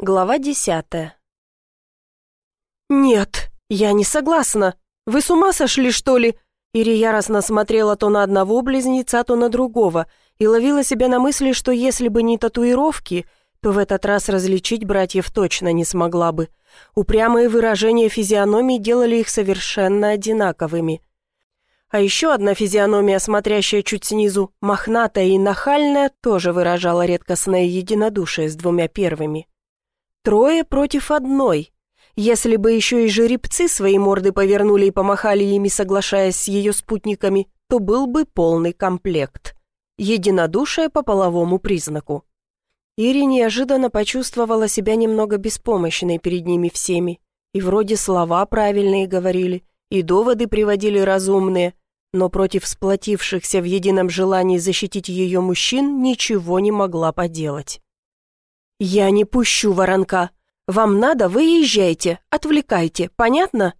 Глава десятая. «Нет, я не согласна. Вы с ума сошли, что ли?» Ири яростно смотрела то на одного близнеца, то на другого, и ловила себя на мысли, что если бы не татуировки, то в этот раз различить братьев точно не смогла бы. Упрямые выражения физиономий делали их совершенно одинаковыми. А еще одна физиономия, смотрящая чуть снизу, мохнатая и нахальная, тоже выражала редкостное единодушие с двумя первыми. Трое против одной. Если бы еще и жеребцы свои морды повернули и помахали ими, соглашаясь с ее спутниками, то был бы полный комплект. Единодушие по половому признаку. Ири неожиданно почувствовала себя немного беспомощной перед ними всеми. И вроде слова правильные говорили, и доводы приводили разумные, но против сплотившихся в едином желании защитить ее мужчин ничего не могла поделать. «Я не пущу воронка. Вам надо, вы езжайте, отвлекайте, понятно?»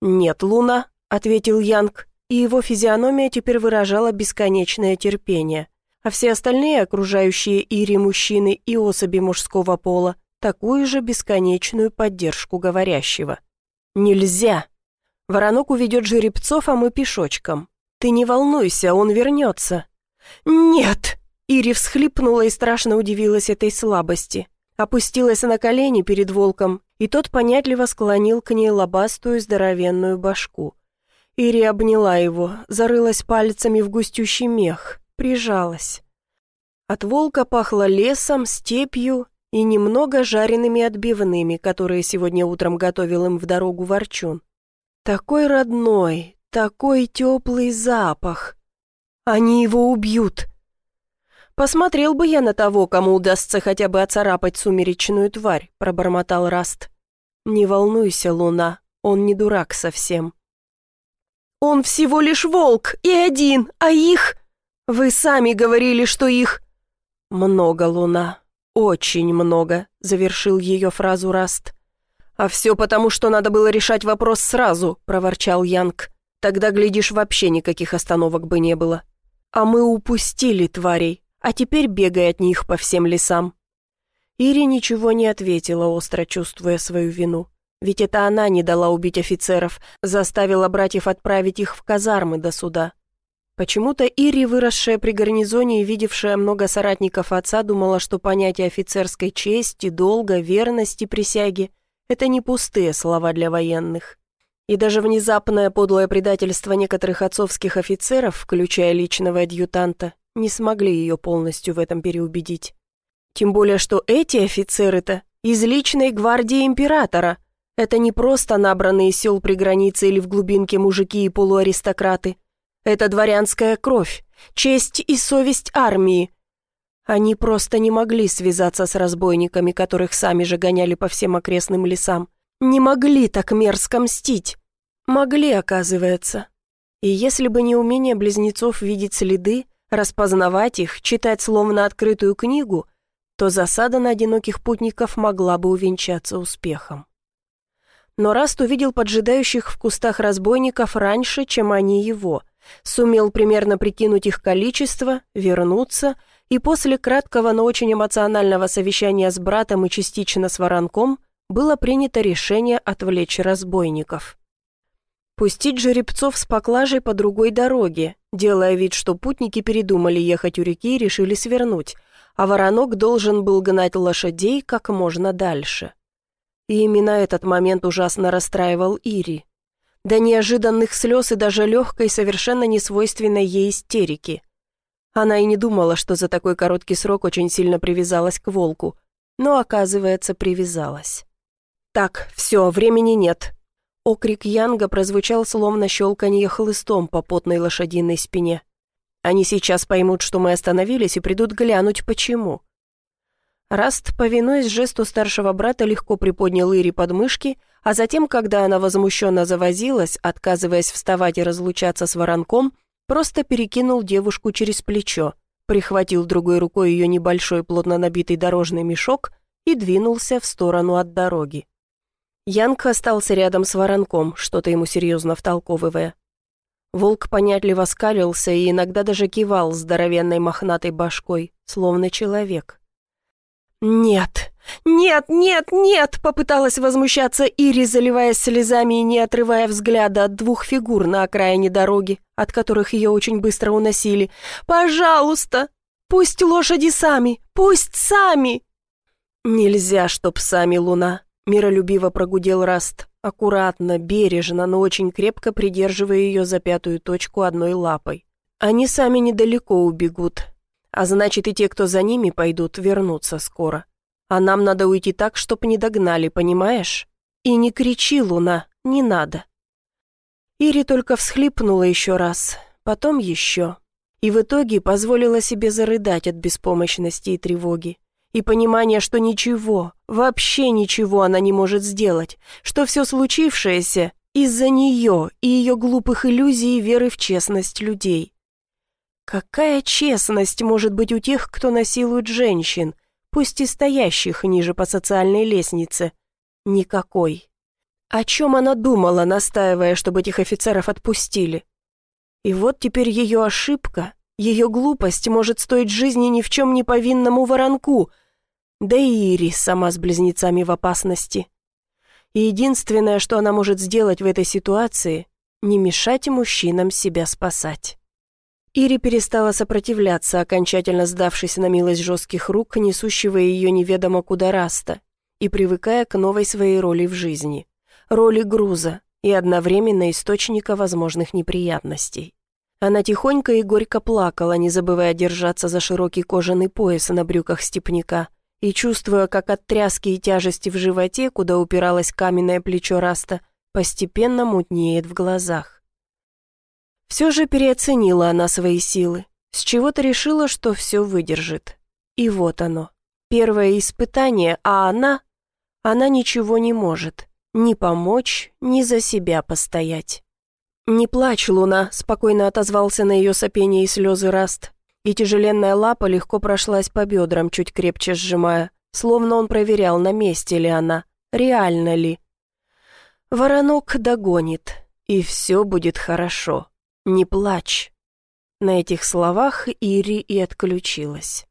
«Нет, Луна», — ответил Янг, и его физиономия теперь выражала бесконечное терпение, а все остальные окружающие Ири мужчины и особи мужского пола такую же бесконечную поддержку говорящего. «Нельзя! Воронок уведет жеребцов, а мы пешочком. Ты не волнуйся, он вернется». «Нет!» Ири всхлипнула и страшно удивилась этой слабости. Опустилась на колени перед волком, и тот понятливо склонил к ней лобастую здоровенную башку. Ири обняла его, зарылась пальцами в густющий мех, прижалась. От волка пахло лесом, степью и немного жареными отбивными, которые сегодня утром готовил им в дорогу ворчун. Такой родной, такой теплый запах. Они его убьют. «Посмотрел бы я на того, кому удастся хотя бы оцарапать сумеречную тварь», — пробормотал Раст. «Не волнуйся, Луна, он не дурак совсем». «Он всего лишь волк и один, а их...» «Вы сами говорили, что их...» «Много, Луна, очень много», — завершил ее фразу Раст. «А все потому, что надо было решать вопрос сразу», — проворчал Янг. «Тогда, глядишь, вообще никаких остановок бы не было. А мы упустили тварей, а теперь бегай от них по всем лесам». Ири ничего не ответила, остро чувствуя свою вину. Ведь это она не дала убить офицеров, заставила братьев отправить их в казармы до суда. Почему-то Ири, выросшая при гарнизоне и видевшая много соратников отца, думала, что понятие офицерской чести, долга, верности, присяги – это не пустые слова для военных. И даже внезапное подлое предательство некоторых отцовских офицеров, включая личного адъютанта, не смогли ее полностью в этом переубедить. Тем более, что эти офицеры-то из личной гвардии императора. Это не просто набранные сел при границе или в глубинке мужики и полуаристократы. Это дворянская кровь, честь и совесть армии. Они просто не могли связаться с разбойниками, которых сами же гоняли по всем окрестным лесам. Не могли так мерзко мстить. Могли, оказывается. И если бы не умение близнецов видеть следы, распознавать их, читать словно открытую книгу, то засада на одиноких путников могла бы увенчаться успехом. Но Раст увидел поджидающих в кустах разбойников раньше, чем они его, сумел примерно прикинуть их количество, вернуться, и после краткого, но очень эмоционального совещания с братом и частично с воронком было принято решение отвлечь разбойников. Пустить жеребцов с поклажей по другой дороге, делая вид, что путники передумали ехать у реки и решили свернуть, а воронок должен был гнать лошадей как можно дальше. И именно этот момент ужасно расстраивал Ири. До неожиданных слез и даже легкой, совершенно несвойственной ей истерики. Она и не думала, что за такой короткий срок очень сильно привязалась к волку, но, оказывается, привязалась. «Так, все, времени нет», Окрик Янга прозвучал словно щелканье хлыстом по потной лошадиной спине. Они сейчас поймут, что мы остановились, и придут глянуть, почему. Раст, повинуясь жесту старшего брата, легко приподнял Ири подмышки, а затем, когда она возмущенно завозилась, отказываясь вставать и разлучаться с воронком, просто перекинул девушку через плечо, прихватил другой рукой ее небольшой плотно набитый дорожный мешок и двинулся в сторону от дороги. Янг остался рядом с воронком, что-то ему серьезно втолковывая. Волк понятливо скалился и иногда даже кивал здоровенной мохнатой башкой, словно человек. «Нет, «Нет, нет, нет!» — попыталась возмущаться Ири, заливаясь слезами и не отрывая взгляда от двух фигур на окраине дороги, от которых ее очень быстро уносили. «Пожалуйста! Пусть лошади сами! Пусть сами!» «Нельзя, чтоб сами, Луна!» — миролюбиво прогудел Раст, аккуратно, бережно, но очень крепко придерживая ее за пятую точку одной лапой. «Они сами недалеко убегут, а значит и те, кто за ними пойдут, вернутся скоро. А нам надо уйти так, чтоб не догнали, понимаешь? И не кричи, Луна, не надо». Ири только всхлипнула еще раз, потом еще. И в итоге позволила себе зарыдать от беспомощности и тревоги и понимание, что ничего, вообще ничего она не может сделать, что все случившееся из-за нее и ее глупых иллюзий и веры в честность людей. Какая честность может быть у тех, кто насилует женщин, пусть и стоящих ниже по социальной лестнице? Никакой. О чем она думала, настаивая, чтобы этих офицеров отпустили? И вот теперь ее ошибка, ее глупость может стоить жизни ни в чем не повинному воронку — да и Ири сама с близнецами в опасности. И единственное, что она может сделать в этой ситуации, не мешать мужчинам себя спасать. Ири перестала сопротивляться, окончательно сдавшись на милость жестких рук, несущего ее неведомо куда раста, и привыкая к новой своей роли в жизни. Роли груза и одновременно источника возможных неприятностей. Она тихонько и горько плакала, не забывая держаться за широкий кожаный пояс на брюках степняка, и, чувствуя, как от тряски и тяжести в животе, куда упиралось каменное плечо Раста, постепенно мутнеет в глазах. Все же переоценила она свои силы, с чего-то решила, что все выдержит. И вот оно, первое испытание, а она... Она ничего не может, ни помочь, ни за себя постоять. «Не плачь, Луна», — спокойно отозвался на ее сопение и слезы Раст и тяжеленная лапа легко прошлась по бедрам, чуть крепче сжимая, словно он проверял, на месте ли она, реально ли. Воронок догонит, и все будет хорошо. Не плачь. На этих словах Ири и отключилась.